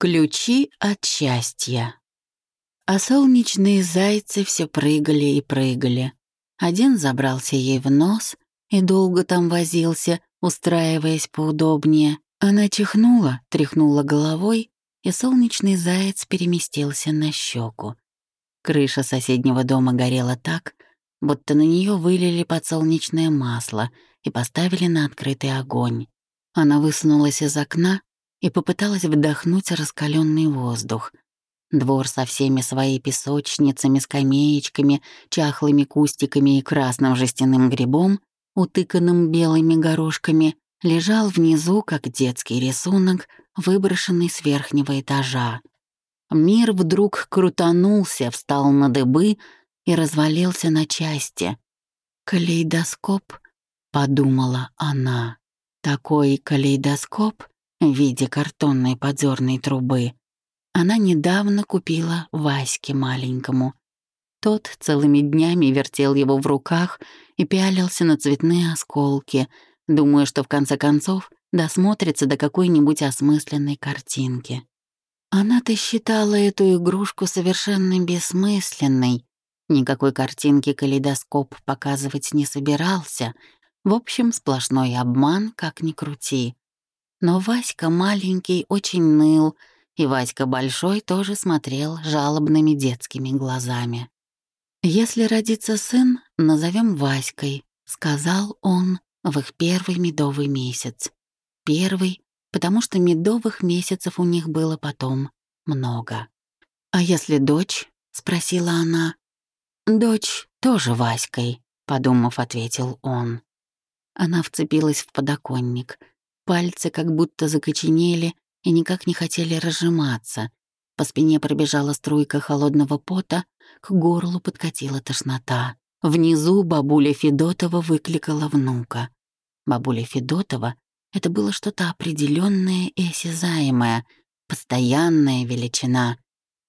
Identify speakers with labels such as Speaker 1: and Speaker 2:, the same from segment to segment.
Speaker 1: Ключи от счастья. А солнечные зайцы все прыгали и прыгали. Один забрался ей в нос и долго там возился, устраиваясь поудобнее. Она чихнула, тряхнула головой, и солнечный заяц переместился на щеку. Крыша соседнего дома горела так, будто на нее вылили подсолнечное масло и поставили на открытый огонь. Она высунулась из окна и попыталась вдохнуть раскаленный воздух. Двор со всеми своими песочницами, скамеечками, чахлыми кустиками и красным жестяным грибом, утыканным белыми горошками, лежал внизу, как детский рисунок, выброшенный с верхнего этажа. Мир вдруг крутанулся, встал на дыбы и развалился на части. «Калейдоскоп», — подумала она. «Такой калейдоскоп в виде картонной подзорной трубы она недавно купила Ваське маленькому. Тот целыми днями вертел его в руках и пялился на цветные осколки, думая, что в конце концов досмотрится до какой-нибудь осмысленной картинки. Она-то считала эту игрушку совершенно бессмысленной. Никакой картинки калейдоскоп показывать не собирался. В общем, сплошной обман, как ни крути. Но Васька маленький очень ныл, и Васька большой тоже смотрел жалобными детскими глазами. «Если родится сын, назовем Васькой», — сказал он в их первый медовый месяц. Первый, потому что медовых месяцев у них было потом много. «А если дочь?» — спросила она. «Дочь тоже Васькой», — подумав, ответил он. Она вцепилась в подоконник — Пальцы как будто закоченели и никак не хотели разжиматься. По спине пробежала струйка холодного пота, к горлу подкатила тошнота. Внизу бабуля Федотова выкликала внука. Бабуля Федотова — это было что-то определенное и осязаемое, постоянная величина,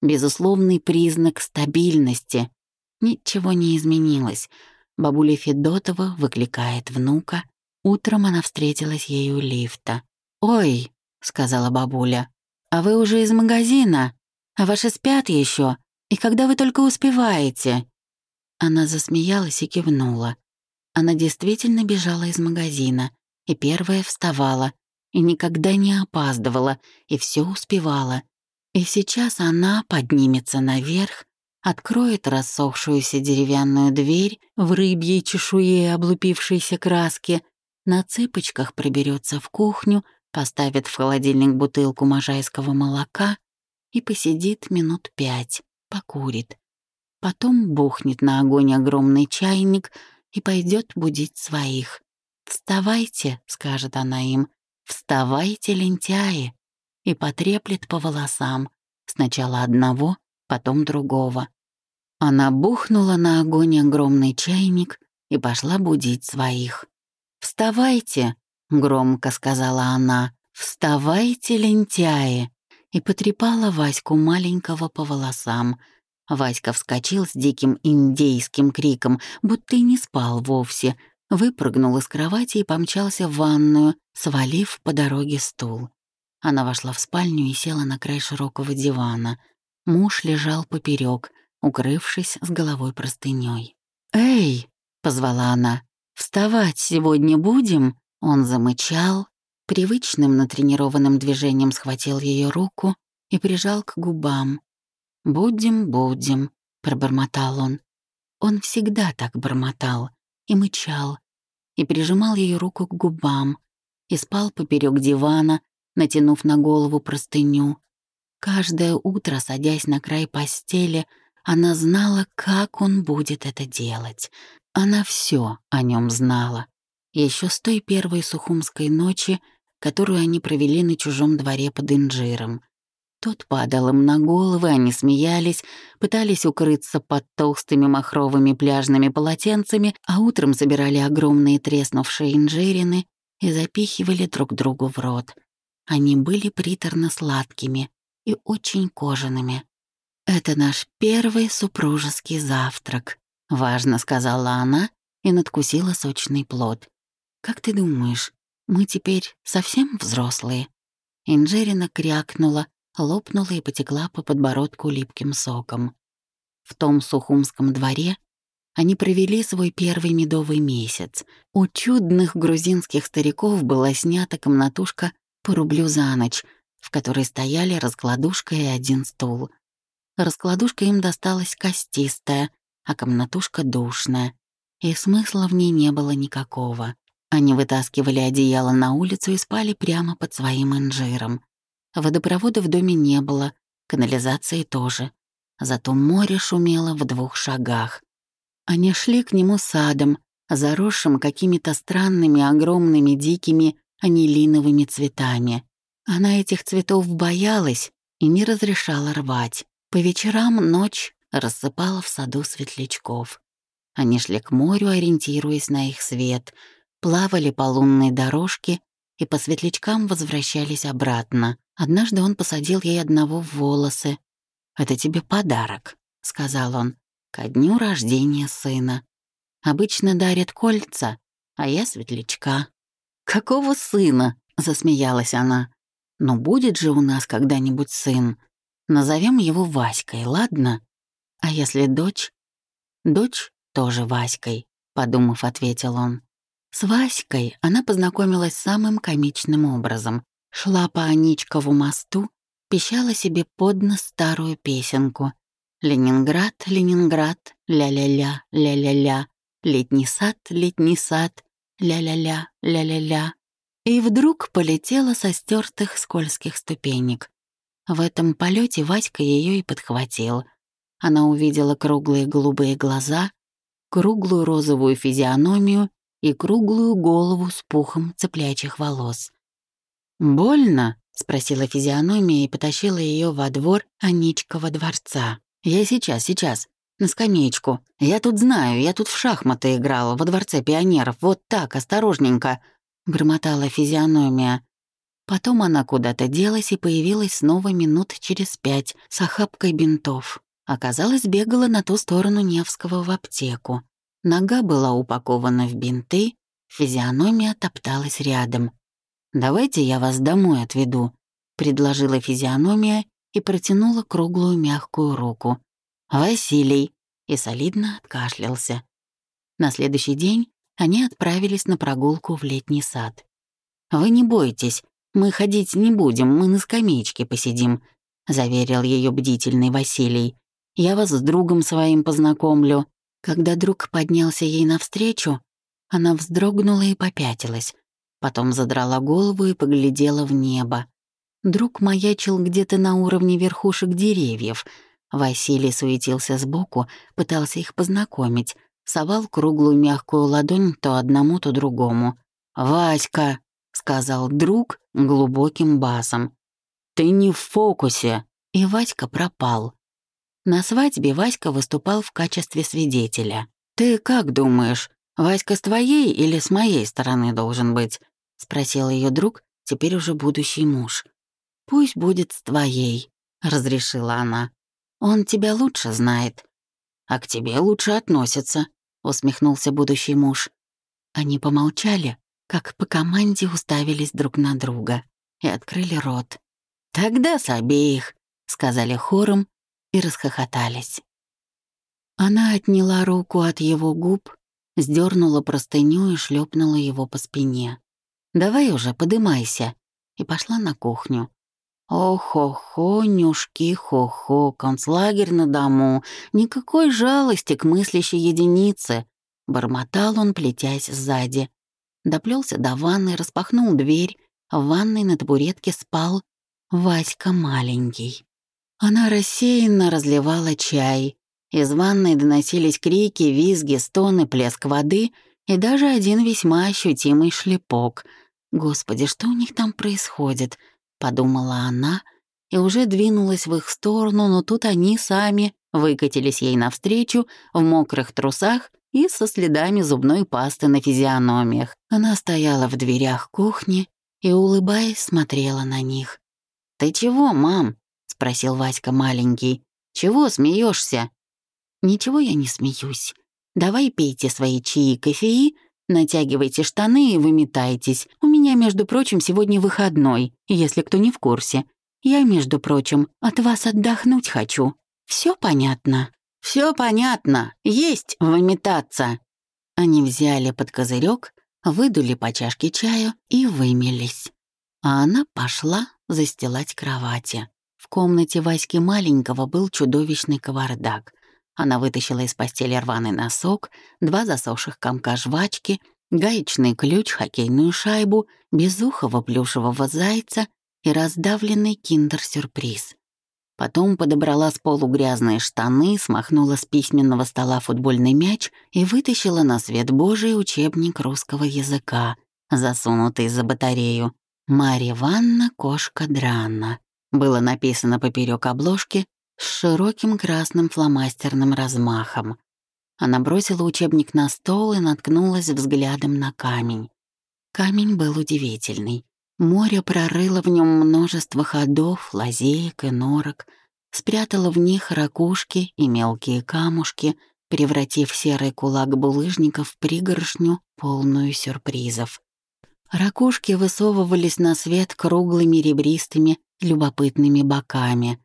Speaker 1: безусловный признак стабильности. Ничего не изменилось. Бабуля Федотова выкликает внука, Утром она встретилась ей у лифта. «Ой», — сказала бабуля, — «а вы уже из магазина? А ваши спят еще? И когда вы только успеваете?» Она засмеялась и кивнула. Она действительно бежала из магазина, и первая вставала, и никогда не опаздывала, и все успевала. И сейчас она поднимется наверх, откроет рассохшуюся деревянную дверь в рыбьей чешуе облупившейся краске на цыпочках проберется в кухню, поставит в холодильник бутылку можайского молока и посидит минут пять, покурит. Потом бухнет на огонь огромный чайник и пойдет будить своих. «Вставайте», — скажет она им, — «вставайте, лентяи», и потреплет по волосам, сначала одного, потом другого. Она бухнула на огонь огромный чайник и пошла будить своих. «Вставайте!» — громко сказала она. «Вставайте, лентяи!» И потрепала Ваську маленького по волосам. Васька вскочил с диким индейским криком, будто и не спал вовсе, выпрыгнул из кровати и помчался в ванную, свалив по дороге стул. Она вошла в спальню и села на край широкого дивана. Муж лежал поперек, укрывшись с головой простыней. «Эй!» — позвала она. «Вставать сегодня будем?» Он замычал, привычным натренированным движением схватил ее руку и прижал к губам. «Будем, будем», — пробормотал он. Он всегда так бормотал и мычал, и прижимал ее руку к губам, и спал поперек дивана, натянув на голову простыню. Каждое утро, садясь на край постели, она знала, как он будет это делать, она все о нем знала. Еще с той первой сухумской ночи, которую они провели на чужом дворе под инжиром. Тот падал им на головы, они смеялись, пытались укрыться под толстыми махровыми пляжными полотенцами, а утром собирали огромные треснувшие инжирины и запихивали друг другу в рот. Они были приторно-сладкими и очень кожаными. «Это наш первый супружеский завтрак», — важно сказала она и надкусила сочный плод. «Как ты думаешь, мы теперь совсем взрослые?» Инжерина крякнула, лопнула и потекла по подбородку липким соком. В том сухумском дворе они провели свой первый медовый месяц. У чудных грузинских стариков была снята комнатушка по рублю за ночь, в которой стояли раскладушка и один стул. Раскладушка им досталась костистая, а комнатушка душная, и смысла в ней не было никакого. Они вытаскивали одеяло на улицу и спали прямо под своим инжиром. Водопровода в доме не было, канализации тоже. Зато море шумело в двух шагах. Они шли к нему садом, заросшим какими-то странными, огромными, дикими анилиновыми цветами. Она этих цветов боялась и не разрешала рвать. По вечерам ночь рассыпала в саду светлячков. Они шли к морю, ориентируясь на их свет, плавали по лунной дорожке и по светлячкам возвращались обратно. Однажды он посадил ей одного в волосы. «Это тебе подарок», — сказал он, — «ко дню рождения сына. Обычно дарят кольца, а я светлячка». «Какого сына?» — засмеялась она. «Но будет же у нас когда-нибудь сын. Назовем его Васькой, ладно? А если дочь?» «Дочь тоже Васькой», — подумав, ответил он. С Васькой она познакомилась самым комичным образом. Шла по Аничкову мосту, пищала себе под нос старую песенку. «Ленинград, Ленинград, ля-ля-ля, ля-ля-ля, летний сад, летний сад, ля-ля-ля, ля-ля-ля». И вдруг полетела со стертых скользких ступенек. В этом полете Васька ее и подхватил. Она увидела круглые голубые глаза, круглую розовую физиономию и круглую голову с пухом цыплячьих волос. «Больно?» — спросила физиономия и потащила ее во двор Аничкова дворца. «Я сейчас, сейчас. На скамеечку. Я тут знаю, я тут в шахматы играла, во дворце пионеров. Вот так, осторожненько», — бормотала физиономия. Потом она куда-то делась и появилась снова минут через пять с охапкой бинтов. Оказалось, бегала на ту сторону Невского в аптеку. Нога была упакована в бинты, физиономия топталась рядом. «Давайте я вас домой отведу», — предложила физиономия и протянула круглую мягкую руку. «Василий!» и солидно откашлялся. На следующий день они отправились на прогулку в летний сад. «Вы не бойтесь, мы ходить не будем, мы на скамеечке посидим», — заверил ее бдительный Василий. «Я вас с другом своим познакомлю». Когда друг поднялся ей навстречу, она вздрогнула и попятилась. Потом задрала голову и поглядела в небо. Друг маячил где-то на уровне верхушек деревьев. Василий суетился сбоку, пытался их познакомить, совал круглую мягкую ладонь то одному, то другому. «Васька!» — сказал друг глубоким басом. «Ты не в фокусе!» И Васька пропал. На свадьбе Васька выступал в качестве свидетеля. «Ты как думаешь, Васька с твоей или с моей стороны должен быть?» — спросил ее друг, теперь уже будущий муж. «Пусть будет с твоей», — разрешила она. «Он тебя лучше знает». «А к тебе лучше относится», — усмехнулся будущий муж. Они помолчали, как по команде уставились друг на друга и открыли рот. «Тогда с обеих», — сказали хором и расхохотались. Она отняла руку от его губ, сдернула простыню и шлепнула его по спине. «Давай уже, подымайся», и пошла на кухню. «О-хо-хо, нюшки, хо-хо, концлагерь на дому, никакой жалости к мыслящей единице», — бормотал он, плетясь сзади. Доплелся до ванны, распахнул дверь, в ванной на табуретке спал Васька маленький. Она рассеянно разливала чай. Из ванной доносились крики, визги, стоны, плеск воды и даже один весьма ощутимый шлепок. «Господи, что у них там происходит?» — подумала она и уже двинулась в их сторону, но тут они сами выкатились ей навстречу в мокрых трусах и со следами зубной пасты на физиономиях. Она стояла в дверях кухни и, улыбаясь, смотрела на них. «Ты чего, мам?» Спросил Васька маленький. «Чего смеешься? «Ничего я не смеюсь. Давай пейте свои чаи и кофеи, натягивайте штаны и выметайтесь. У меня, между прочим, сегодня выходной, если кто не в курсе. Я, между прочим, от вас отдохнуть хочу. Все понятно?» Все понятно. Есть выметаться». Они взяли под козырек, выдули по чашке чаю и вымелись. А она пошла застилать кровати. В комнате Васьки маленького был чудовищный кавардак. Она вытащила из постели рваный носок, два засохших комка жвачки, гаечный ключ, хоккейную шайбу, безухого плюшевого зайца и раздавленный киндер-сюрприз. Потом подобрала с полу грязные штаны, смахнула с письменного стола футбольный мяч и вытащила на свет Божий учебник русского языка, засунутый за батарею. «Марья Ивановна, кошка Дранна». Было написано поперек обложки с широким красным фломастерным размахом. Она бросила учебник на стол и наткнулась взглядом на камень. Камень был удивительный. Море прорыло в нем множество ходов, лазеек и норок, спрятало в них ракушки и мелкие камушки, превратив серый кулак булыжников в пригоршню, полную сюрпризов. Ракушки высовывались на свет круглыми ребристыми, любопытными боками,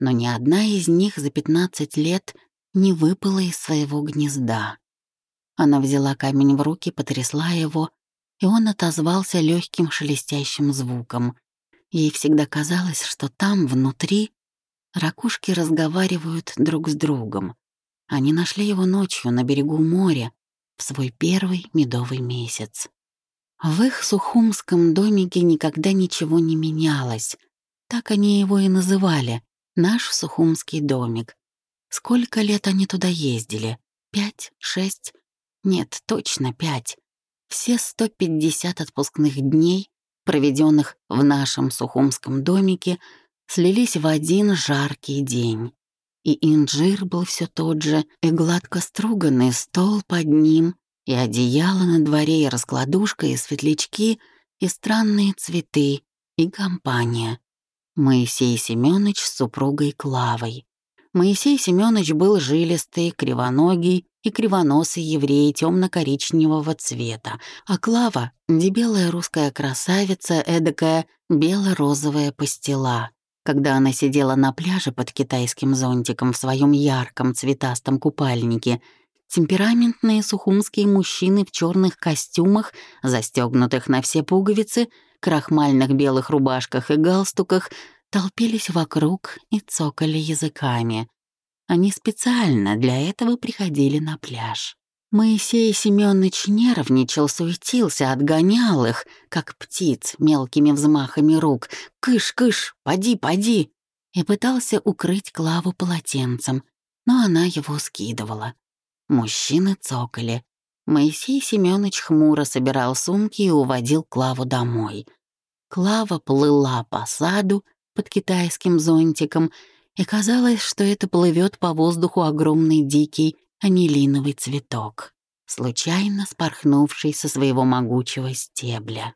Speaker 1: но ни одна из них за пятнадцать лет не выпала из своего гнезда. Она взяла камень в руки, потрясла его, и он отозвался легким шелестящим звуком. Ей всегда казалось, что там, внутри, ракушки разговаривают друг с другом. Они нашли его ночью на берегу моря в свой первый медовый месяц. В их сухумском домике никогда ничего не менялось. Так они его и называли — наш сухумский домик. Сколько лет они туда ездили? Пять? Шесть? Нет, точно пять. Все 150 отпускных дней, проведенных в нашем сухумском домике, слились в один жаркий день. И инжир был все тот же, и гладко струганный стол под ним, и одеяло на дворе, и раскладушка, и светлячки, и странные цветы, и компания. Моисей Семёныч с супругой Клавой. Моисей Семёныч был жилистый, кривоногий, и кривоносый еврей темно-коричневого цвета, а Клава — дебелая русская красавица, эдакая бело-розовая пастила. Когда она сидела на пляже под китайским зонтиком в своем ярком цветастом купальнике, темпераментные сухумские мужчины в черных костюмах, застегнутых на все пуговицы, крахмальных белых рубашках и галстуках, толпились вокруг и цокали языками. Они специально для этого приходили на пляж. Моисей Семёныч нервничал, суетился, отгонял их, как птиц, мелкими взмахами рук. «Кыш-кыш, поди, поди!» И пытался укрыть Клаву полотенцем, но она его скидывала. Мужчины цокали. Моисей Семёныч хмуро собирал сумки и уводил Клаву домой. Клава плыла по саду под китайским зонтиком — и казалось, что это плывет по воздуху огромный дикий анилиновый цветок, случайно спорхнувший со своего могучего стебля.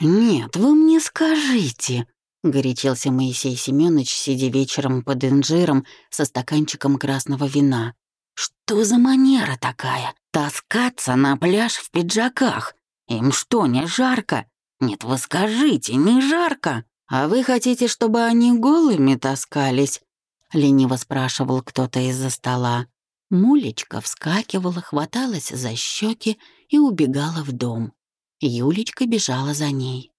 Speaker 1: «Нет, вы мне скажите», — горячился Моисей Семёныч, сидя вечером под инжиром со стаканчиком красного вина. «Что за манера такая? Таскаться на пляж в пиджаках? Им что, не жарко? Нет, вы скажите, не жарко?» «А вы хотите, чтобы они голыми таскались?» — лениво спрашивал кто-то из-за стола. Мулечка вскакивала, хваталась за щеки и убегала в дом. Юлечка бежала за ней.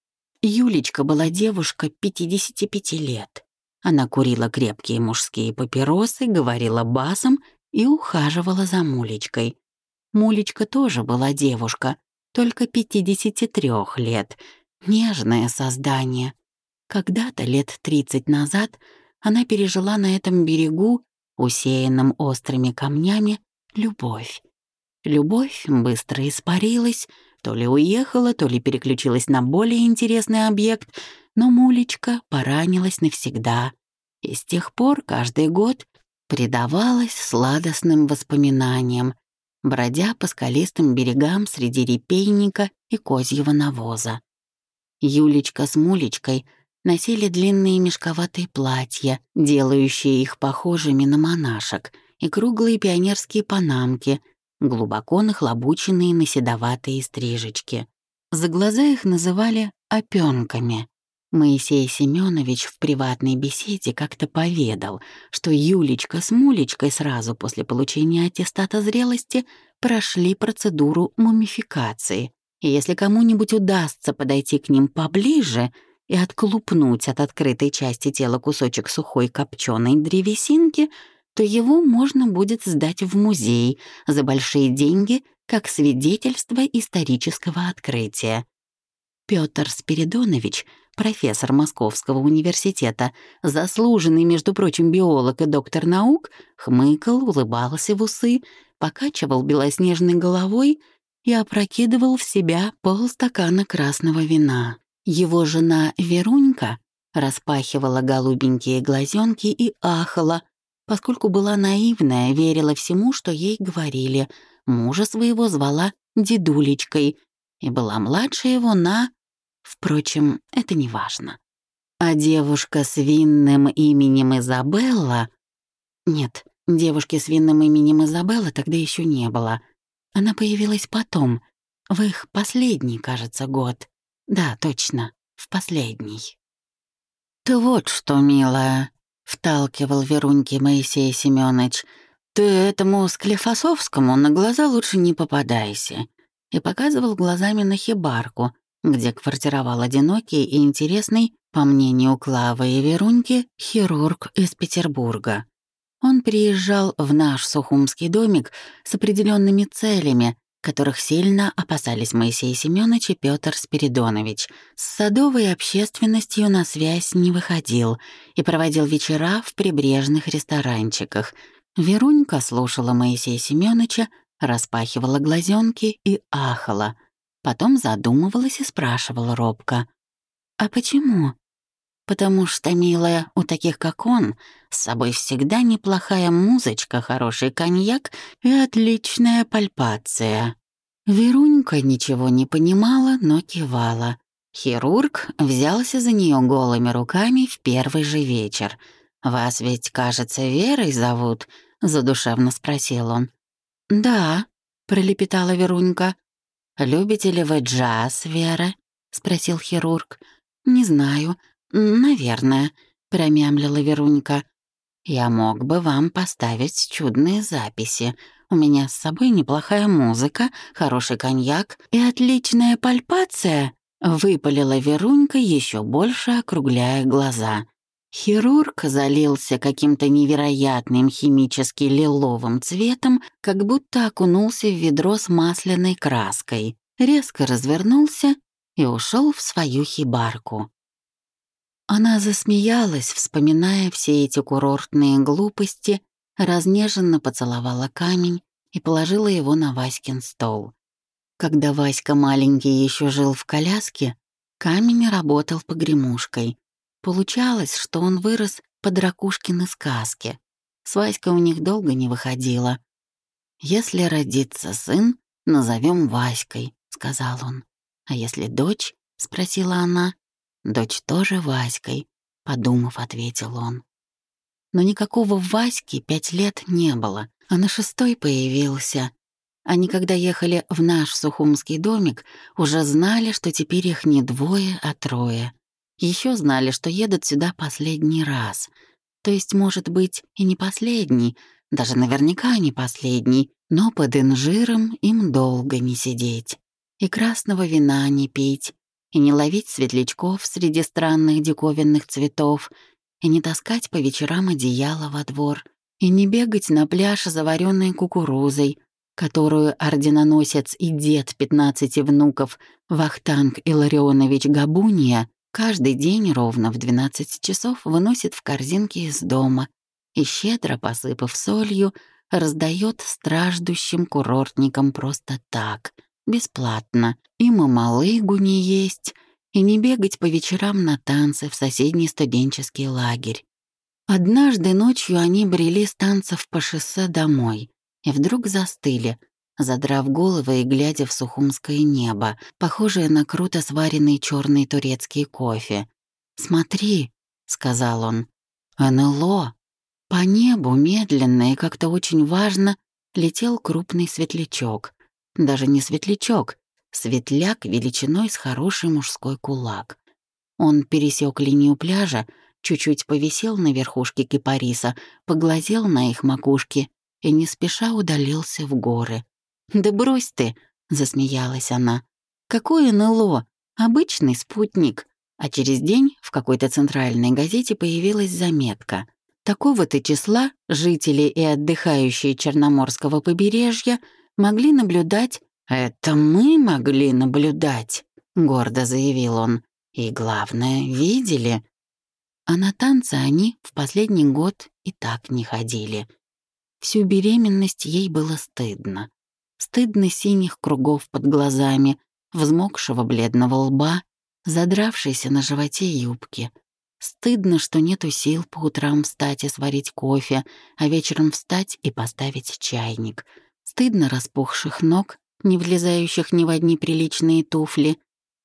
Speaker 1: Юлечка была девушка 55 лет. Она курила крепкие мужские папиросы, говорила басом и ухаживала за Мулечкой. Мулечка тоже была девушка, только 53 лет. Нежное создание. Когда-то, лет тридцать назад, она пережила на этом берегу, усеянном острыми камнями, любовь. Любовь быстро испарилась, то ли уехала, то ли переключилась на более интересный объект, но Мулечка поранилась навсегда. И с тех пор каждый год предавалась сладостным воспоминаниям, бродя по скалистым берегам среди репейника и козьего навоза. Юлечка с Мулечкой — носили длинные мешковатые платья, делающие их похожими на монашек, и круглые пионерские панамки, глубоко нахлобученные на седоватые стрижечки. За глаза их называли опёнками. Моисей Семенович в приватной беседе как-то поведал, что Юлечка с Мулечкой сразу после получения аттестата зрелости прошли процедуру мумификации. И если кому-нибудь удастся подойти к ним поближе и отклупнуть от открытой части тела кусочек сухой копченой древесинки, то его можно будет сдать в музей за большие деньги как свидетельство исторического открытия. Петр Спиридонович — профессор Московского университета, заслуженный, между прочим, биолог и доктор наук, хмыкал, улыбался в усы, покачивал белоснежной головой и опрокидывал в себя полстакана красного вина. Его жена Верунька распахивала голубенькие глазенки и ахала, поскольку была наивная, верила всему, что ей говорили. Мужа своего звала дедулечкой и была младше его на Впрочем, это не важно. А девушка с винным именем Изабелла... Нет, девушки с винным именем Изабелла тогда еще не было. Она появилась потом, в их последний, кажется, год. Да, точно, в последний. «Ты вот что, милая», — вталкивал Веруньке Моисей Семёныч, «ты этому Склифосовскому на глаза лучше не попадайся», и показывал глазами на хибарку, где квартировал одинокий и интересный, по мнению Клавы и Веруньки, хирург из Петербурга. Он приезжал в наш Сухумский домик с определенными целями, которых сильно опасались Моисей Семёныч и Пётр Спиридонович. С садовой общественностью на связь не выходил и проводил вечера в прибрежных ресторанчиках. Верунька слушала Моисея Семёныча, распахивала глазенки и ахала. Потом задумывалась и спрашивала робко. «А почему?» «Потому что, милая, у таких, как он, с собой всегда неплохая музычка, хороший коньяк и отличная пальпация». Верунька ничего не понимала, но кивала. Хирург взялся за нее голыми руками в первый же вечер. «Вас ведь, кажется, Верой зовут?» — задушевно спросил он. «Да», — пролепетала Верунька. «Любите ли вы джаз, Вера?» — спросил хирург. «Не знаю. Наверное», — промямлила Верунька. «Я мог бы вам поставить чудные записи. У меня с собой неплохая музыка, хороший коньяк и отличная пальпация», — выпалила Верунька, еще больше округляя глаза. Хирург залился каким-то невероятным химически лиловым цветом, как будто окунулся в ведро с масляной краской, резко развернулся и ушел в свою хибарку. Она засмеялась, вспоминая все эти курортные глупости, разнеженно поцеловала камень и положила его на Васькин стол. Когда Васька маленький еще жил в коляске, камень работал погремушкой — Получалось, что он вырос под Ракушкины сказки. С Васькой у них долго не выходило. «Если родится сын, назовем Васькой», — сказал он. «А если дочь?» — спросила она. «Дочь тоже Васькой», — подумав, ответил он. Но никакого Васьки пять лет не было, а на шестой появился. Они, когда ехали в наш сухумский домик, уже знали, что теперь их не двое, а трое. Еще знали, что едут сюда последний раз. То есть, может быть, и не последний, даже наверняка не последний, но под инжиром им долго не сидеть. И красного вина не пить, и не ловить светлячков среди странных диковинных цветов, и не таскать по вечерам одеяло во двор, и не бегать на пляж заваренной кукурузой, которую орденоносец и дед пятнадцати внуков Вахтанг Илларионович Габуния Каждый день ровно в 12 часов выносит в корзинке из дома и, щедро посыпав солью, раздает страждущим курортникам просто так, бесплатно. И мамалыгу не есть, и не бегать по вечерам на танцы в соседний студенческий лагерь. Однажды ночью они брели с танцев по шоссе домой и вдруг застыли — задрав головы и глядя в сухумское небо, похожее на круто сваренный черный турецкий кофе. «Смотри», — сказал он, — «НЛО». По небу медленно и как-то очень важно летел крупный светлячок. Даже не светлячок, светляк величиной с хороший мужской кулак. Он пересек линию пляжа, чуть-чуть повисел на верхушке кипариса, поглазел на их макушки и не спеша удалился в горы. «Да брось ты!» — засмеялась она. «Какое НЛО? Обычный спутник». А через день в какой-то центральной газете появилась заметка. Такого-то числа жители и отдыхающие Черноморского побережья могли наблюдать «Это мы могли наблюдать», — гордо заявил он. «И главное, видели». А на танцы они в последний год и так не ходили. Всю беременность ей было стыдно. Стыдно синих кругов под глазами, взмокшего бледного лба, задравшейся на животе юбки. Стыдно, что нету сил по утрам встать и сварить кофе, а вечером встать и поставить чайник. Стыдно распухших ног, не влезающих ни в одни приличные туфли.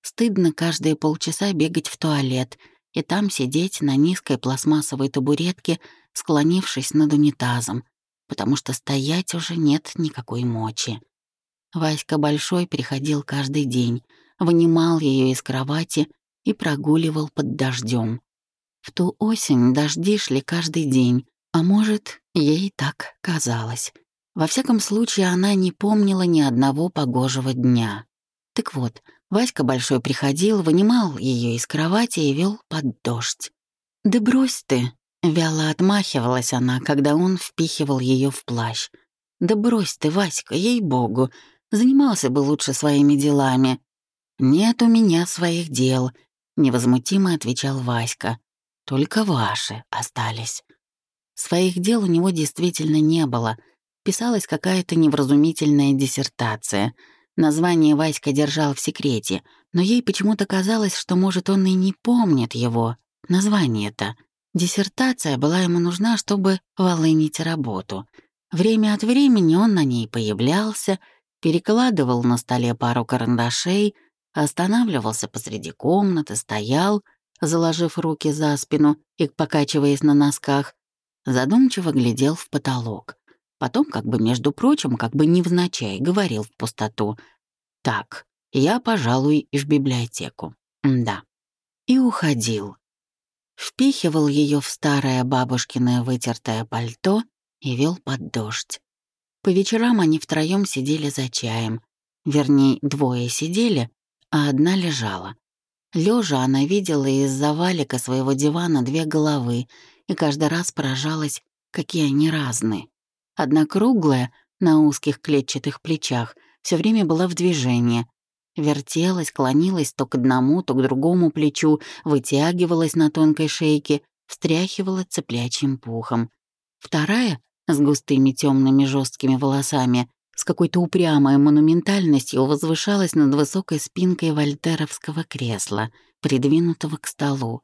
Speaker 1: Стыдно каждые полчаса бегать в туалет и там сидеть на низкой пластмассовой табуретке, склонившись над унитазом, потому что стоять уже нет никакой мочи. Васька Большой приходил каждый день, вынимал ее из кровати и прогуливал под дождем. В ту осень дожди шли каждый день, а может, ей так казалось. Во всяком случае, она не помнила ни одного погожего дня. Так вот, Васька Большой приходил, вынимал ее из кровати и вел под дождь. «Да брось ты!» — вяло отмахивалась она, когда он впихивал ее в плащ. «Да брось ты, Васька, ей-богу! Занимался бы лучше своими делами». «Нет у меня своих дел», — невозмутимо отвечал Васька. «Только ваши остались». Своих дел у него действительно не было — писалась какая-то невразумительная диссертация. Название Васька держал в секрете, но ей почему-то казалось, что, может, он и не помнит его. Название-то. Диссертация была ему нужна, чтобы волынить работу. Время от времени он на ней появлялся, перекладывал на столе пару карандашей, останавливался посреди комнаты, стоял, заложив руки за спину и покачиваясь на носках, задумчиво глядел в потолок. Потом, как бы между прочим, как бы невзначай, говорил в пустоту. «Так, я, пожалуй, в библиотеку. да». И уходил. Впихивал ее в старое бабушкиное вытертое пальто и вел под дождь. По вечерам они втроем сидели за чаем. Вернее, двое сидели, а одна лежала. Лежа она видела из-за валика своего дивана две головы и каждый раз поражалась, какие они разные. Одна круглая, на узких клетчатых плечах, все время была в движении. Вертелась, клонилась то к одному, то к другому плечу, вытягивалась на тонкой шейке, встряхивала цеплячьим пухом. Вторая, с густыми темными жесткими волосами, с какой-то упрямой монументальностью возвышалась над высокой спинкой вольтеровского кресла, придвинутого к столу.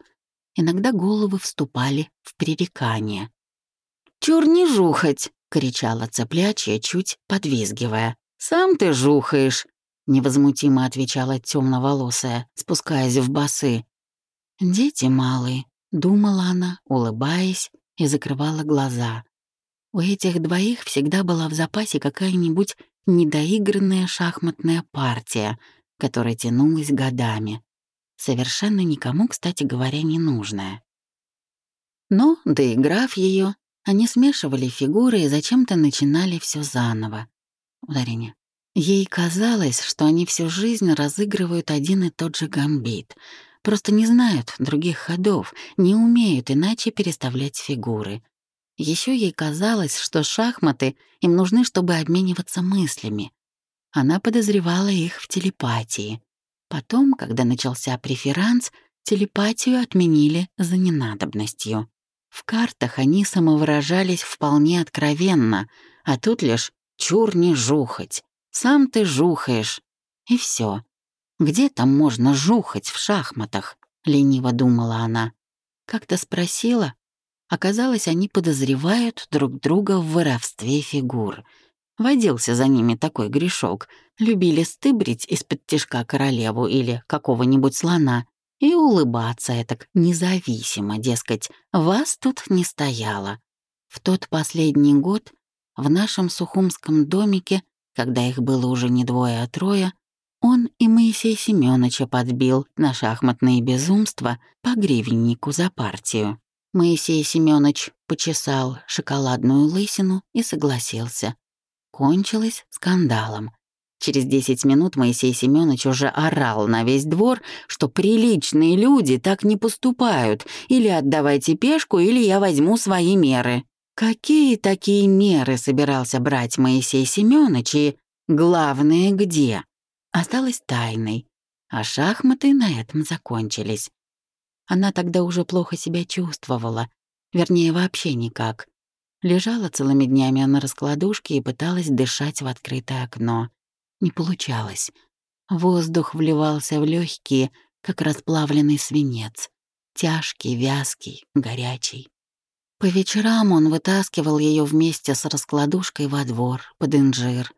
Speaker 1: Иногда головы вступали в пререкание. «Чур не жухать!» кричала цеплячья, чуть подвизгивая. «Сам ты жухаешь!» — невозмутимо отвечала темноволосая, спускаясь в басы. «Дети малые», — думала она, улыбаясь, и закрывала глаза. У этих двоих всегда была в запасе какая-нибудь недоигранная шахматная партия, которая тянулась годами. Совершенно никому, кстати говоря, не нужная. Но, доиграв ее, они смешивали фигуры и зачем-то начинали все заново. Ударение. Ей казалось, что они всю жизнь разыгрывают один и тот же гамбит. Просто не знают других ходов, не умеют иначе переставлять фигуры. Еще ей казалось, что шахматы им нужны, чтобы обмениваться мыслями. Она подозревала их в телепатии. Потом, когда начался преферанс, телепатию отменили за ненадобностью. В картах они самовыражались вполне откровенно, а тут лишь «чур не жухать», «сам ты жухаешь» и все. Где там можно жухать в шахматах? лениво думала она. Как-то спросила. Оказалось, они подозревают друг друга в воровстве фигур. Водился за ними такой грешок. Любили стыбрить из-под тишка королеву или какого-нибудь слона и улыбаться этак независимо, дескать, вас тут не стояло. В тот последний год в нашем сухумском домике, когда их было уже не двое, а трое, Он и Моисей Семёныча подбил на шахматные безумства по гривеннику за партию. Моисей Семёныч почесал шоколадную лысину и согласился. Кончилось скандалом. Через десять минут Моисей Семёныч уже орал на весь двор, что приличные люди так не поступают. Или отдавайте пешку, или я возьму свои меры. Какие такие меры собирался брать Моисей Семёныч и, главное, где? Осталось тайной, а шахматы на этом закончились. Она тогда уже плохо себя чувствовала, вернее, вообще никак. Лежала целыми днями на раскладушке и пыталась дышать в открытое окно. Не получалось. Воздух вливался в легкие, как расплавленный свинец. Тяжкий, вязкий, горячий. По вечерам он вытаскивал ее вместе с раскладушкой во двор, под инжир.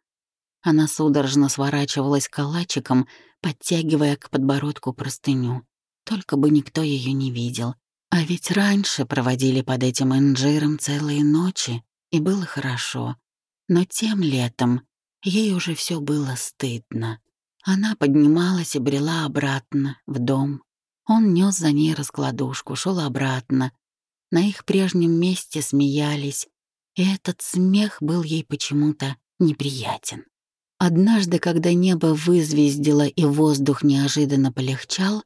Speaker 1: Она судорожно сворачивалась калачиком, подтягивая к подбородку простыню. Только бы никто ее не видел. А ведь раньше проводили под этим инжиром целые ночи, и было хорошо. Но тем летом Ей уже все было стыдно. Она поднималась и брела обратно, в дом. Он нес за ней раскладушку, шел обратно. На их прежнем месте смеялись, и этот смех был ей почему-то неприятен. Однажды, когда небо вызвездило и воздух неожиданно полегчал,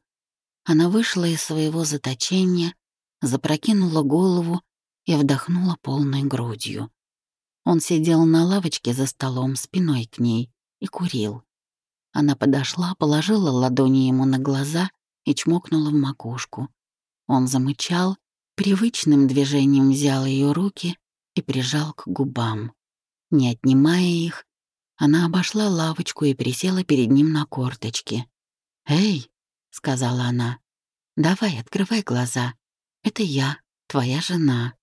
Speaker 1: она вышла из своего заточения, запрокинула голову и вдохнула полной грудью. Он сидел на лавочке за столом спиной к ней и курил. Она подошла, положила ладони ему на глаза и чмокнула в макушку. Он замычал, привычным движением взял ее руки и прижал к губам. Не отнимая их, она обошла лавочку и присела перед ним на корточки. «Эй!» — сказала она. «Давай, открывай глаза. Это я, твоя жена».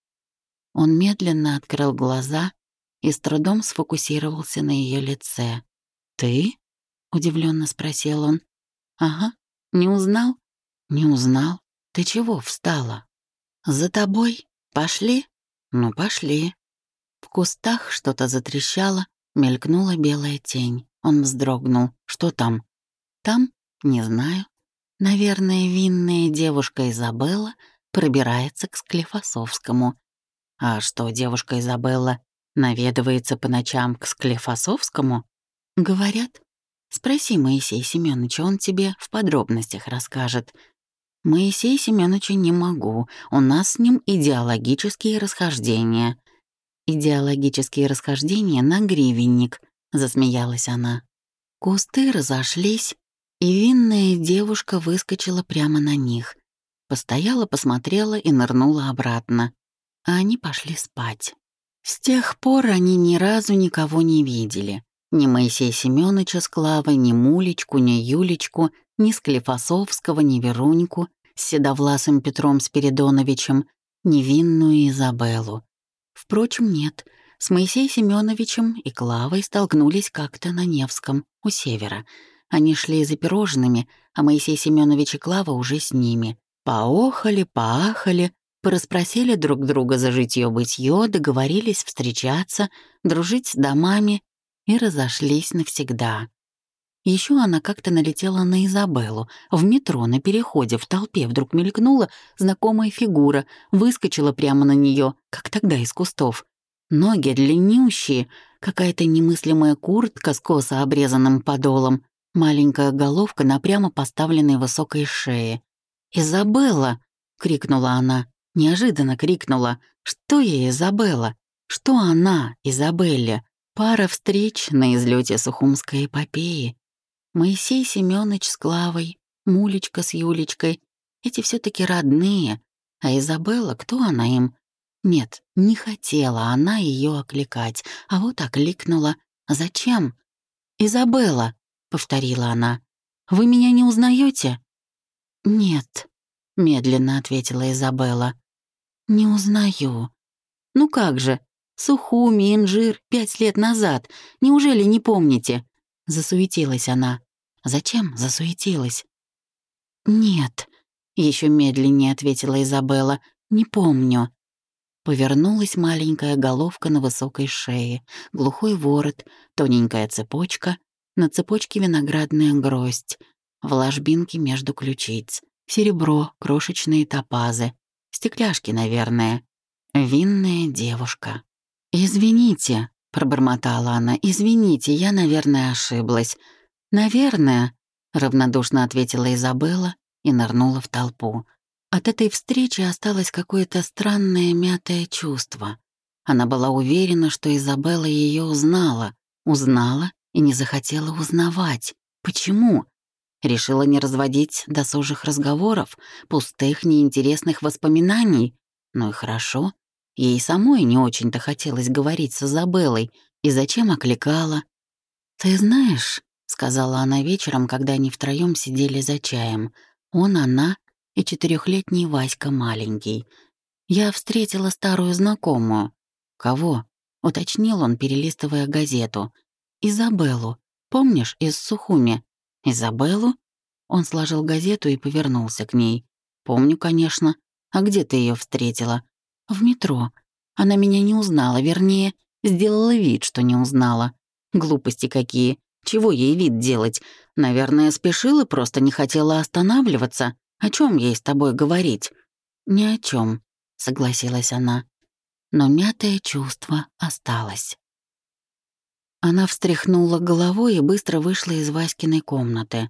Speaker 1: Он медленно открыл глаза и с трудом сфокусировался на ее лице. «Ты?» — удивленно спросил он. «Ага, не узнал?» «Не узнал. Ты чего встала?» «За тобой. Пошли?» «Ну, пошли». В кустах что-то затрещало, мелькнула белая тень. Он вздрогнул. «Что там?» «Там? Не знаю. Наверное, винная девушка Изабелла пробирается к Склифосовскому. А что девушка Изабелла наведывается по ночам к Склифосовскому? Говорят. Спроси Моисея Семёныча, он тебе в подробностях расскажет. Моисея Семёныча не могу, у нас с ним идеологические расхождения. Идеологические расхождения на гривенник, засмеялась она. Кусты разошлись, и винная девушка выскочила прямо на них. Постояла, посмотрела и нырнула обратно. А они пошли спать. С тех пор они ни разу никого не видели. Ни Моисея Семёныча с Клавой, ни Мулечку, ни Юлечку, ни Склифосовского, ни Веруньку с седовласым Петром Спиридоновичем, ни винную Изабеллу. Впрочем, нет, с Моисеем Семёновичем и Клавой столкнулись как-то на Невском, у севера. Они шли за пирожными, а Моисей Семёнович и Клава уже с ними. Поохали, поахали, Пораспросили друг друга за житьё-бытьё, договорились встречаться, дружить с домами и разошлись навсегда. Еще она как-то налетела на Изабеллу. В метро на переходе в толпе вдруг мелькнула знакомая фигура, выскочила прямо на нее, как тогда из кустов. Ноги длиннющие, какая-то немыслимая куртка с косо обрезанным подолом, маленькая головка на прямо поставленной высокой шее. «Изабелла!» — крикнула она. Неожиданно крикнула «Что ей Изабелла? Что она, Изабелле?» Пара встреч на излете Сухумской эпопеи. Моисей Семёныч с Клавой, Мулечка с Юлечкой. Эти все таки родные. А Изабелла, кто она им? Нет, не хотела она ее окликать, а вот окликнула. «Зачем?» «Изабелла», — повторила она. «Вы меня не узнаете? «Нет», — медленно ответила Изабелла. «Не узнаю». «Ну как же? Сухуми, инжир, пять лет назад. Неужели не помните?» Засуетилась она. «Зачем засуетилась?» «Нет», — еще медленнее ответила Изабелла. «Не помню». Повернулась маленькая головка на высокой шее, глухой ворот, тоненькая цепочка, на цепочке виноградная гроздь, в ложбинке между ключиц, серебро, крошечные топазы, стекляшки, наверное. Винная девушка. «Извините», — пробормотала она, — «извините, я, наверное, ошиблась». «Наверное», — равнодушно ответила Изабелла и нырнула в толпу. От этой встречи осталось какое-то странное мятое чувство. Она была уверена, что Изабелла ее узнала, узнала и не захотела узнавать. Почему? Решила не разводить досужих разговоров, пустых, неинтересных воспоминаний. Ну и хорошо. Ей самой не очень-то хотелось говорить с Изабеллой. И зачем окликала? «Ты знаешь», — сказала она вечером, когда они втроем сидели за чаем, он, она и четырехлетний Васька маленький. Я встретила старую знакомую. Кого? Уточнил он, перелистывая газету. Изабеллу. Помнишь, из Сухуми? Изабеллу? Он сложил газету и повернулся к ней. Помню, конечно. А где ты ее встретила? В метро. Она меня не узнала, вернее, сделала вид, что не узнала. Глупости какие. Чего ей вид делать? Наверное, спешила, просто не хотела останавливаться. О чем ей с тобой говорить? Ни о чем, согласилась она. Но мятое чувство осталось. Она встряхнула головой и быстро вышла из Васькиной комнаты.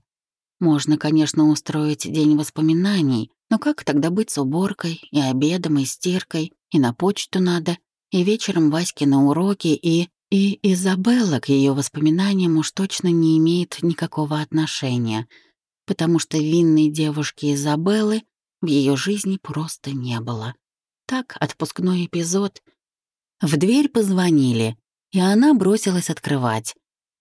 Speaker 1: Можно, конечно, устроить день воспоминаний, но как тогда быть с уборкой, и обедом, и стиркой, и на почту надо, и вечером Васькины уроки, и... И Изабелла к ее воспоминаниям уж точно не имеет никакого отношения — потому что винной девушки Изабеллы в ее жизни просто не было. Так, отпускной эпизод. В дверь позвонили, и она бросилась открывать.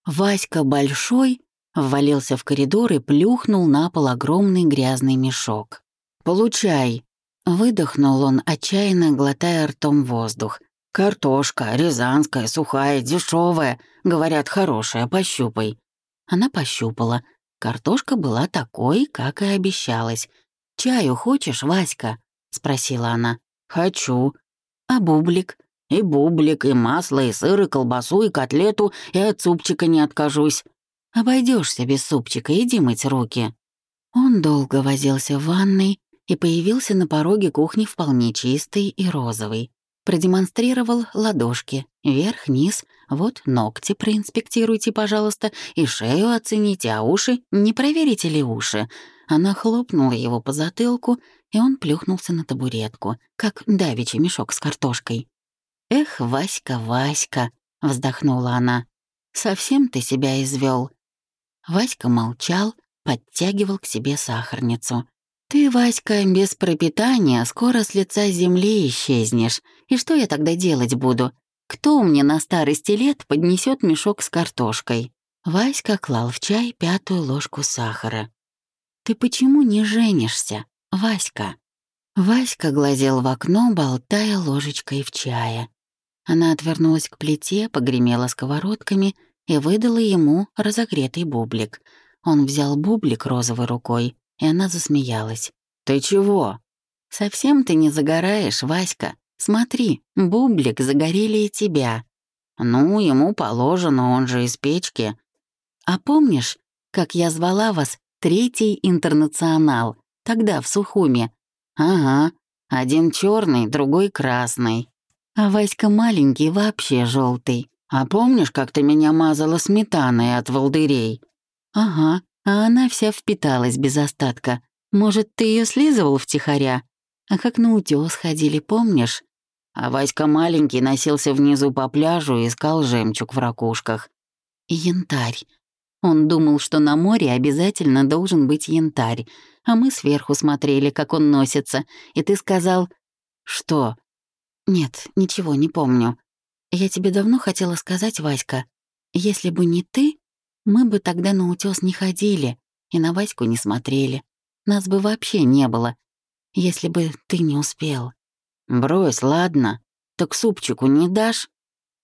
Speaker 1: Васька Большой ввалился в коридор и плюхнул на пол огромный грязный мешок. «Получай!» — выдохнул он, отчаянно глотая ртом воздух. «Картошка, рязанская, сухая, дешевая, говорят, хорошая, пощупай». Она пощупала — Картошка была такой, как и обещалась. «Чаю хочешь, Васька?» — спросила она. «Хочу». «А бублик?» «И бублик, и масло, и сыр, и колбасу, и котлету, и от супчика не откажусь». Обойдешься без супчика, иди мыть руки». Он долго возился в ванной и появился на пороге кухни вполне чистый и розовый. Продемонстрировал ладошки, вверх-низ, вот ногти проинспектируйте, пожалуйста, и шею оцените, а уши не проверите ли уши. Она хлопнула его по затылку, и он плюхнулся на табуретку, как давичий мешок с картошкой. «Эх, Васька, Васька!» — вздохнула она. «Совсем ты себя извел. Васька молчал, подтягивал к себе сахарницу. «Ты, Васька, без пропитания скоро с лица земли исчезнешь. И что я тогда делать буду? Кто мне на старости лет поднесет мешок с картошкой?» Васька клал в чай пятую ложку сахара. «Ты почему не женишься, Васька?» Васька глазел в окно, болтая ложечкой в чае. Она отвернулась к плите, погремела сковородками и выдала ему разогретый бублик. Он взял бублик розовой рукой, и она засмеялась. «Ты чего?» «Совсем ты не загораешь, Васька. Смотри, бублик загорели и тебя». «Ну, ему положено, он же из печки». «А помнишь, как я звала вас Третий Интернационал, тогда в Сухуме?» «Ага, один черный, другой красный». А Васька маленький, вообще желтый. А помнишь, как ты меня мазала сметаной от волдырей? Ага, а она вся впиталась без остатка. Может, ты ее слизывал втихаря? А как на утёс ходили, помнишь? А Васька маленький носился внизу по пляжу и искал жемчуг в ракушках. янтарь. Он думал, что на море обязательно должен быть янтарь, а мы сверху смотрели, как он носится, и ты сказал... Что? Нет, ничего не помню. Я тебе давно хотела сказать, Васька, если бы не ты, мы бы тогда на утёс не ходили и на Ваську не смотрели. Нас бы вообще не было, если бы ты не успел. Брось, ладно. Так супчику не дашь?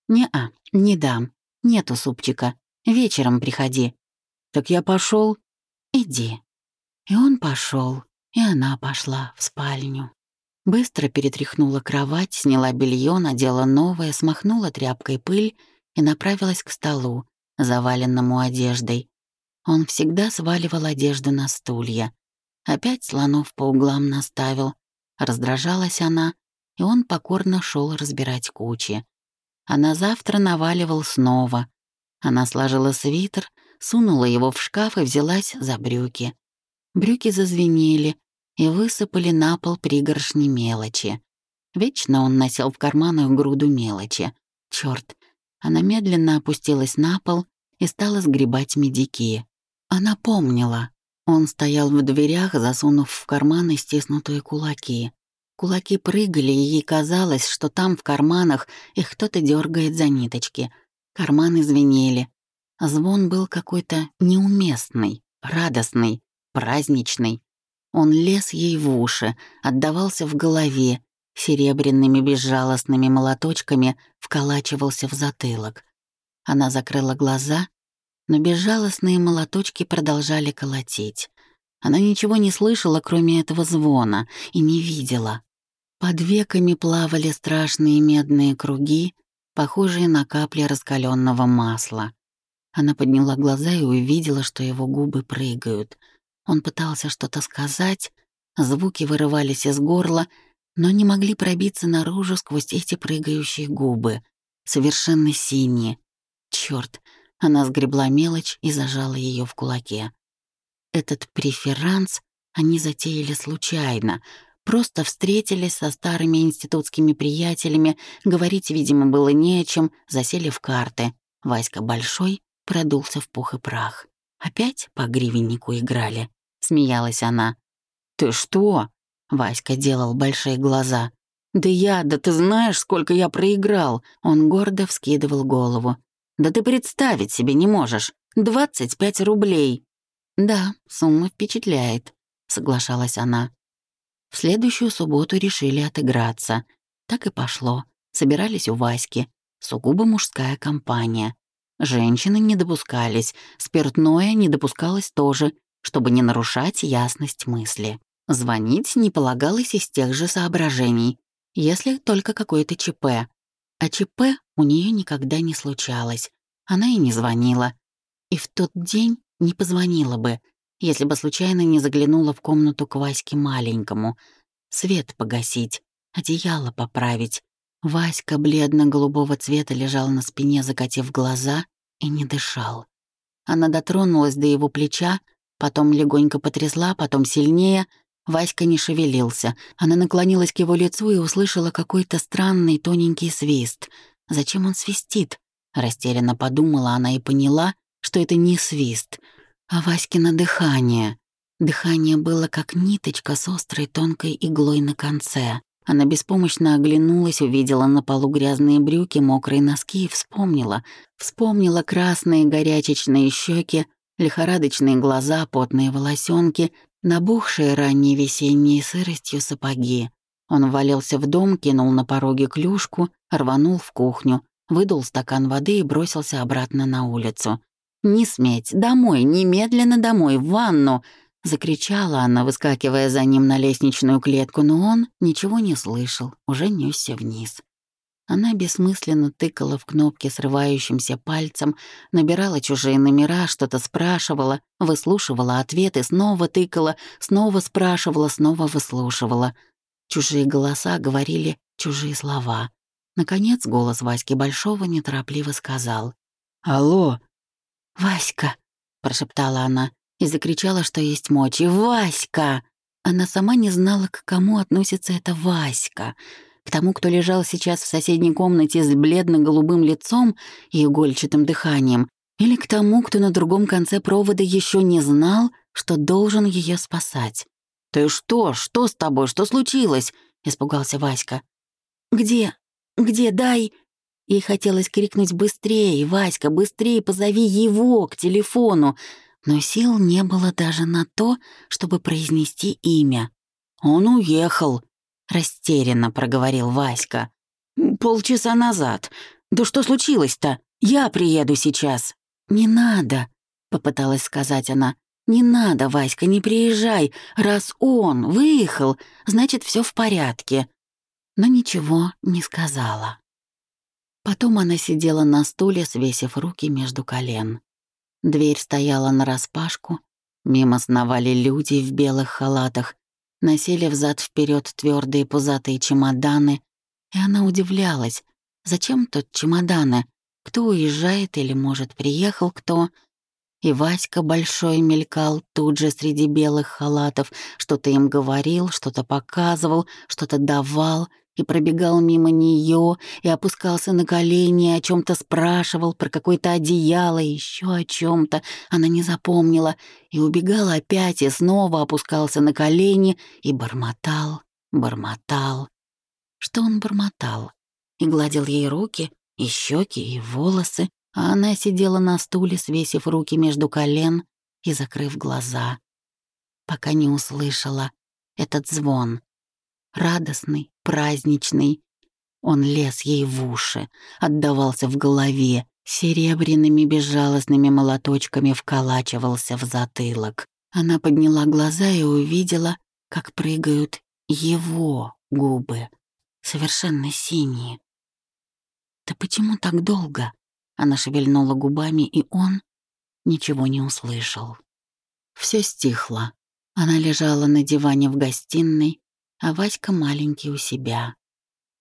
Speaker 1: Не-а, не дам. Нету супчика. Вечером приходи. Так я пошел. Иди. И он пошел, и она пошла в спальню. Быстро перетряхнула кровать, сняла белье, надела новое, смахнула тряпкой пыль и направилась к столу, заваленному одеждой. Он всегда сваливал одежду на стулья. Опять слонов по углам наставил. Раздражалась она, и он покорно шел разбирать кучи. А на завтра наваливал снова. Она сложила свитер, сунула его в шкаф и взялась за брюки. Брюки зазвенели и высыпали на пол пригоршни мелочи. Вечно он носил в карманах груду мелочи. Черт! Она медленно опустилась на пол и стала сгребать медики. Она помнила. Он стоял в дверях, засунув в карманы стиснутые кулаки. Кулаки прыгали, и ей казалось, что там, в карманах, их кто-то дергает за ниточки. Карманы звенели. Звон был какой-то неуместный, радостный, праздничный. Он лез ей в уши, отдавался в голове, серебряными безжалостными молоточками вколачивался в затылок. Она закрыла глаза, но безжалостные молоточки продолжали колотить. Она ничего не слышала, кроме этого звона, и не видела. Под веками плавали страшные медные круги, похожие на капли раскаленного масла. Она подняла глаза и увидела, что его губы прыгают. Он пытался что-то сказать, звуки вырывались из горла, но не могли пробиться наружу сквозь эти прыгающие губы, совершенно синие. Черт! Она сгребла мелочь и зажала ее в кулаке. Этот преферанс они затеяли случайно, Просто встретились со старыми институтскими приятелями, говорить, видимо, было не о чем, засели в карты. Васька Большой продулся в пух и прах. «Опять по гривеннику играли?» — смеялась она. «Ты что?» — Васька делал большие глаза. «Да я, да ты знаешь, сколько я проиграл!» Он гордо вскидывал голову. «Да ты представить себе не можешь. Двадцать пять рублей!» «Да, сумма впечатляет», — соглашалась она. В следующую субботу решили отыграться. Так и пошло. Собирались у Васьки. Сугубо мужская компания. Женщины не допускались, спиртное не допускалось тоже, чтобы не нарушать ясность мысли. Звонить не полагалось из тех же соображений, если только какое-то ЧП. А ЧП у нее никогда не случалось. Она и не звонила. И в тот день не позвонила бы — если бы случайно не заглянула в комнату к Ваське маленькому. Свет погасить, одеяло поправить. Васька бледно-голубого цвета лежал на спине, закатив глаза, и не дышал. Она дотронулась до его плеча, потом легонько потрясла, потом сильнее. Васька не шевелился. Она наклонилась к его лицу и услышала какой-то странный тоненький свист. Зачем он свистит? Растерянно подумала она и поняла, что это не свист — а Васькино дыхание. Дыхание было как ниточка с острой тонкой иглой на конце. Она беспомощно оглянулась, увидела на полу грязные брюки, мокрые носки и вспомнила. Вспомнила красные горячечные щеки, лихорадочные глаза, потные волосенки, набухшие ранней весенней сыростью сапоги. Он валился в дом, кинул на пороге клюшку, рванул в кухню, выдал стакан воды и бросился обратно на улицу. «Не сметь! Домой! Немедленно домой! В ванну!» Закричала она, выскакивая за ним на лестничную клетку, но он ничего не слышал, уже несся вниз. Она бессмысленно тыкала в кнопки срывающимся пальцем, набирала чужие номера, что-то спрашивала, выслушивала ответы, снова тыкала, снова спрашивала, снова выслушивала. Чужие голоса говорили чужие слова. Наконец голос Васьки Большого неторопливо сказал. «Алло, «Васька!» — прошептала она и закричала, что есть мочи. «Васька!» Она сама не знала, к кому относится эта Васька. К тому, кто лежал сейчас в соседней комнате с бледно-голубым лицом и игольчатым дыханием, или к тому, кто на другом конце провода еще не знал, что должен ее спасать. «Ты что? Что с тобой? Что случилось?» — испугался Васька. «Где? Где? Дай...» Ей хотелось крикнуть «Быстрее, Васька, быстрее, позови его к телефону!» Но сил не было даже на то, чтобы произнести имя. «Он уехал», — растерянно проговорил Васька. «Полчаса назад. Да что случилось-то? Я приеду сейчас». «Не надо», — попыталась сказать она. «Не надо, Васька, не приезжай. Раз он выехал, значит, все в порядке». Но ничего не сказала. Потом она сидела на стуле, свесив руки между колен. Дверь стояла нараспашку, мимо сновали люди в белых халатах, носили взад вперед твердые пузатые чемоданы, и она удивлялась, зачем тут чемоданы, кто уезжает или, может, приехал кто. И Васька большой мелькал тут же среди белых халатов, что-то им говорил, что-то показывал, что-то давал — и пробегал мимо нее и опускался на колени, о чем то спрашивал про какое-то одеяло, еще о чем то она не запомнила, и убегал опять и снова опускался на колени и бормотал, бормотал. Что он бормотал? И гладил ей руки, и щеки, и волосы, а она сидела на стуле, свесив руки между колен и закрыв глаза, пока не услышала этот звон, радостный, праздничный. Он лез ей в уши, отдавался в голове, серебряными безжалостными молоточками вколачивался в затылок. Она подняла глаза и увидела, как прыгают его губы, совершенно синие. «Да почему так долго?» Она шевельнула губами, и он ничего не услышал. Все стихло. Она лежала на диване в гостиной, а Васька маленький у себя.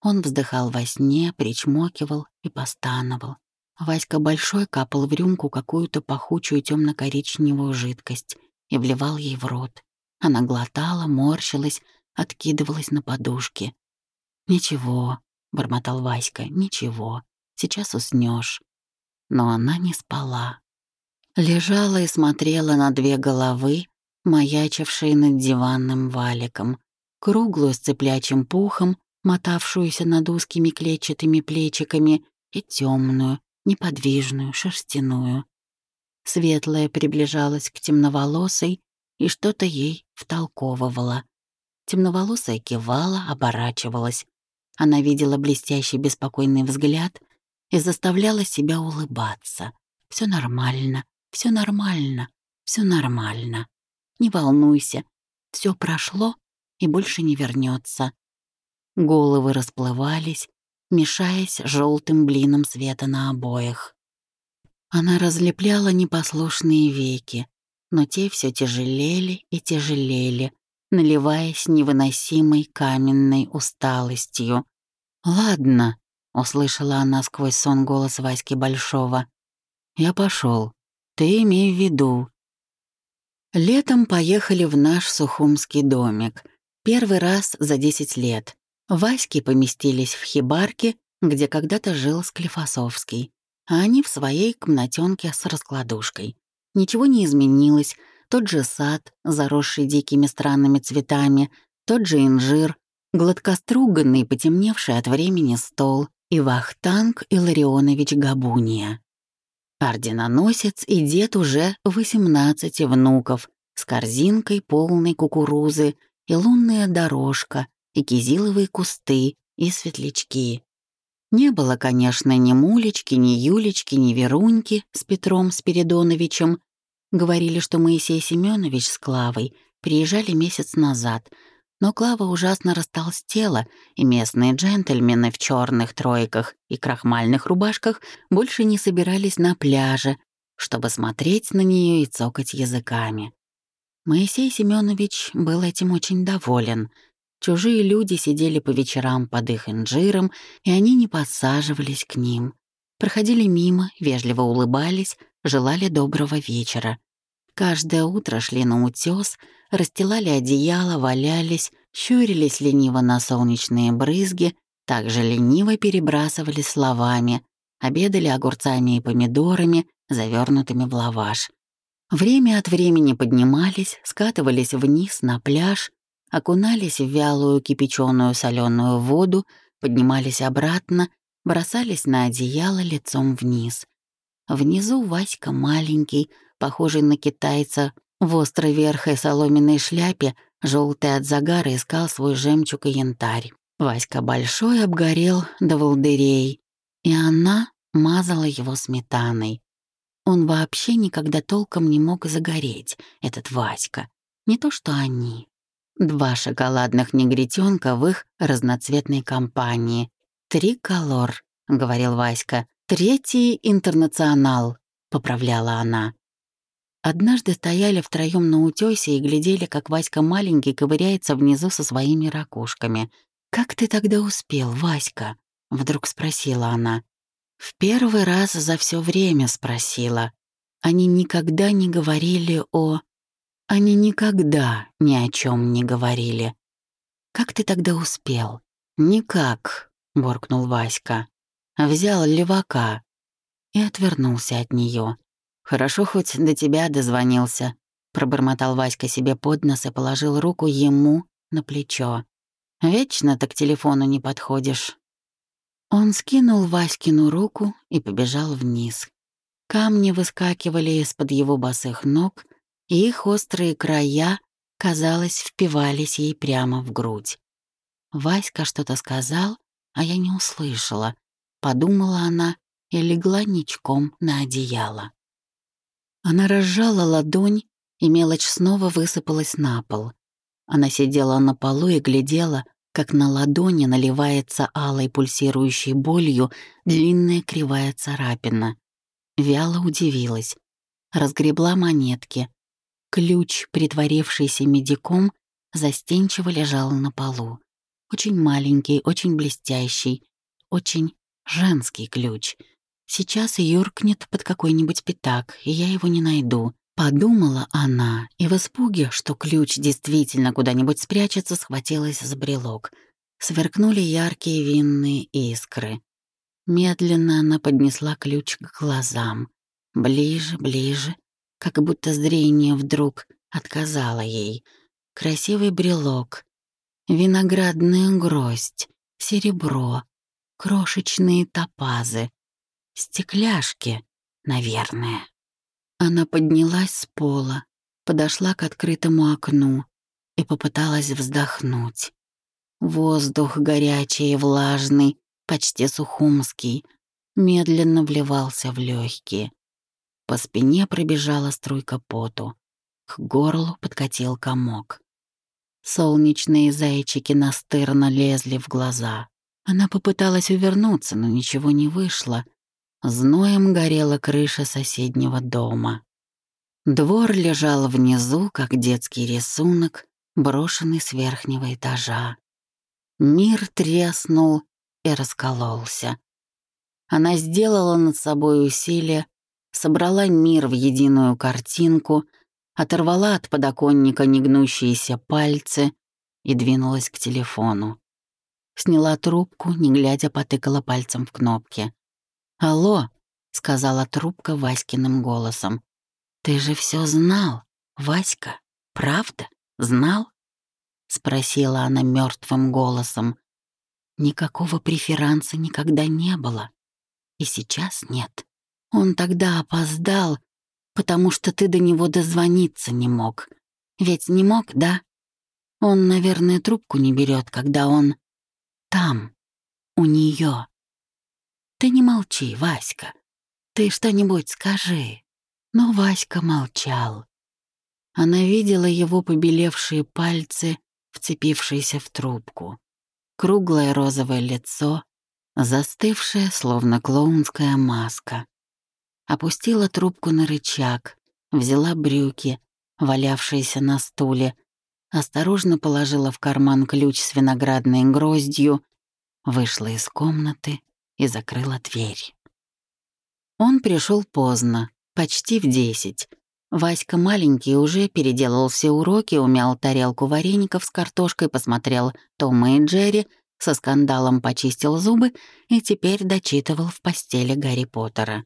Speaker 1: Он вздыхал во сне, причмокивал и постановал. Васька большой капал в рюмку какую-то пахучую темно коричневую жидкость и вливал ей в рот. Она глотала, морщилась, откидывалась на подушки. «Ничего», — бормотал Васька, — «ничего, сейчас уснешь. Но она не спала. Лежала и смотрела на две головы, маячившие над диванным валиком, круглую с цыплячьим пухом, мотавшуюся над узкими клетчатыми плечиками, и темную, неподвижную, шерстяную. Светлая приближалась к темноволосой и что-то ей втолковывала. Темноволосая кивала, оборачивалась. Она видела блестящий беспокойный взгляд и заставляла себя улыбаться. Все нормально, все нормально, все нормально. Не волнуйся, все прошло и больше не вернется. Головы расплывались, мешаясь желтым блином света на обоях. Она разлепляла непослушные веки, но те все тяжелели и тяжелели, наливаясь невыносимой каменной усталостью. «Ладно», — услышала она сквозь сон голос Васьки Большого. «Я пошел. Ты имей в виду». Летом поехали в наш сухумский домик. Первый раз за 10 лет. Васьки поместились в хибарке, где когда-то жил Склифосовский, а они в своей комнатенке с раскладушкой. Ничего не изменилось, тот же сад, заросший дикими странными цветами, тот же инжир, гладкоструганный, потемневший от времени стол и Вахтанг Илларионович Габуния. Орденоносец и дед уже 18 внуков с корзинкой полной кукурузы и лунная дорожка, и кизиловые кусты, и светлячки. Не было, конечно, ни Мулечки, ни Юлечки, ни Веруньки с Петром Спиридоновичем. Говорили, что Моисей Семенович с Клавой приезжали месяц назад, но Клава ужасно растолстела, и местные джентльмены в черных тройках и крахмальных рубашках больше не собирались на пляже, чтобы смотреть на нее и цокать языками. Моисей Семенович был этим очень доволен. Чужие люди сидели по вечерам под их инжиром, и они не подсаживались к ним. Проходили мимо, вежливо улыбались, желали доброго вечера. Каждое утро шли на утес, расстилали одеяло, валялись, щурились лениво на солнечные брызги, также лениво перебрасывали словами, обедали огурцами и помидорами, завернутыми в лаваш. Время от времени поднимались, скатывались вниз на пляж, окунались в вялую кипяченую соленую воду, поднимались обратно, бросались на одеяло лицом вниз. Внизу Васька маленький, похожий на китайца, в острой верхой соломенной шляпе, желтый от загара, искал свой жемчуг и янтарь. Васька большой обгорел до волдырей, и она мазала его сметаной. Он вообще никогда толком не мог загореть, этот Васька. Не то что они. Два шоколадных негритенка в их разноцветной компании. Три колор. — говорил Васька. «Третий интернационал», — поправляла она. Однажды стояли втроем на утёсе и глядели, как Васька маленький ковыряется внизу со своими ракушками. «Как ты тогда успел, Васька?» — вдруг спросила она. В первый раз за все время спросила. Они никогда не говорили о... Они никогда ни о чем не говорили. «Как ты тогда успел?» «Никак», — буркнул Васька. Взял левака и отвернулся от нее. «Хорошо, хоть до тебя дозвонился», — пробормотал Васька себе под нос и положил руку ему на плечо. «Вечно ты к телефону не подходишь». Он скинул Васькину руку и побежал вниз. Камни выскакивали из-под его босых ног, и их острые края, казалось, впивались ей прямо в грудь. Васька что-то сказал, а я не услышала. Подумала она и легла ничком на одеяло. Она разжала ладонь, и мелочь снова высыпалась на пол. Она сидела на полу и глядела, как на ладони наливается алой пульсирующей болью длинная кривая царапина. Вяло удивилась. Разгребла монетки. Ключ, притворившийся медиком, застенчиво лежал на полу. Очень маленький, очень блестящий, очень женский ключ. Сейчас юркнет под какой-нибудь пятак, и я его не найду. Подумала она, и в испуге, что ключ действительно куда-нибудь спрячется, схватилась за брелок. Сверкнули яркие винные искры. Медленно она поднесла ключ к глазам. Ближе, ближе, как будто зрение вдруг отказало ей. Красивый брелок, виноградная гроздь, серебро, крошечные топазы, стекляшки, наверное. Она поднялась с пола, подошла к открытому окну и попыталась вздохнуть. Воздух горячий и влажный, почти сухумский, медленно вливался в легкие. По спине пробежала струйка поту. К горлу подкатил комок. Солнечные зайчики настырно лезли в глаза. Она попыталась увернуться, но ничего не вышло. Зноем горела крыша соседнего дома. Двор лежал внизу, как детский рисунок, брошенный с верхнего этажа. Мир треснул и раскололся. Она сделала над собой усилие, собрала мир в единую картинку, оторвала от подоконника негнущиеся пальцы и двинулась к телефону. Сняла трубку, не глядя, потыкала пальцем в кнопки. «Алло», — сказала трубка Васькиным голосом. «Ты же все знал, Васька, правда? Знал?» — спросила она мертвым голосом. Никакого преферанса никогда не было. И сейчас нет. Он тогда опоздал, потому что ты до него дозвониться не мог. Ведь не мог, да? Он, наверное, трубку не берет, когда он там, у нее. Ты не молчи, Васька. Ты что-нибудь скажи. Но Васька молчал. Она видела его побелевшие пальцы, вцепившиеся в трубку круглое розовое лицо, застывшее, словно клоунская маска. Опустила трубку на рычаг, взяла брюки, валявшиеся на стуле, осторожно положила в карман ключ с виноградной гроздью, вышла из комнаты и закрыла дверь. Он пришел поздно, почти в десять. Васька маленький уже переделал все уроки, умял тарелку вареников с картошкой, посмотрел Тома и Джерри, со скандалом почистил зубы и теперь дочитывал в постели Гарри Поттера.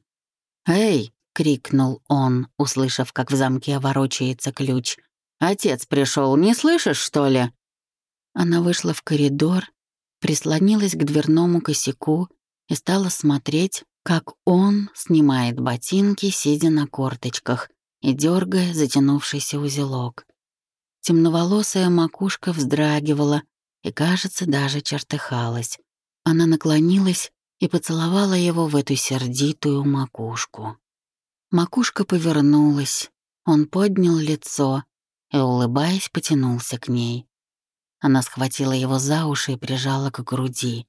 Speaker 1: «Эй!» — крикнул он, услышав, как в замке ворочается ключ. «Отец пришел, не слышишь, что ли?» Она вышла в коридор, прислонилась к дверному косяку и стала смотреть, как он снимает ботинки, сидя на корточках, и дергая затянувшийся узелок. Темноволосая макушка вздрагивала и, кажется, даже чертыхалась. Она наклонилась и поцеловала его в эту сердитую макушку. Макушка повернулась, он поднял лицо и, улыбаясь, потянулся к ней. Она схватила его за уши и прижала к груди.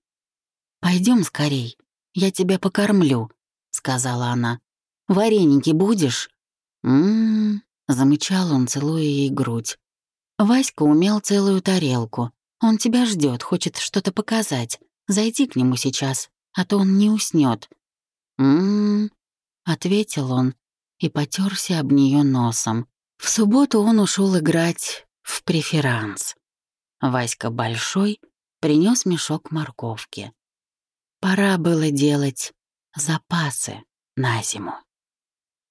Speaker 1: Пойдем скорей, я тебя покормлю», — сказала она. «Вареники будешь?» «М-м-м», замычал он, целуя ей грудь. «Васька умел целую тарелку. Он тебя ждет, хочет что-то показать. Зайди к нему сейчас, а то он не уснет. «М-м-м», ответил он и потерся об нее носом. В субботу он ушел играть в преферанс. Васька Большой принес мешок морковки. Пора было делать запасы на зиму.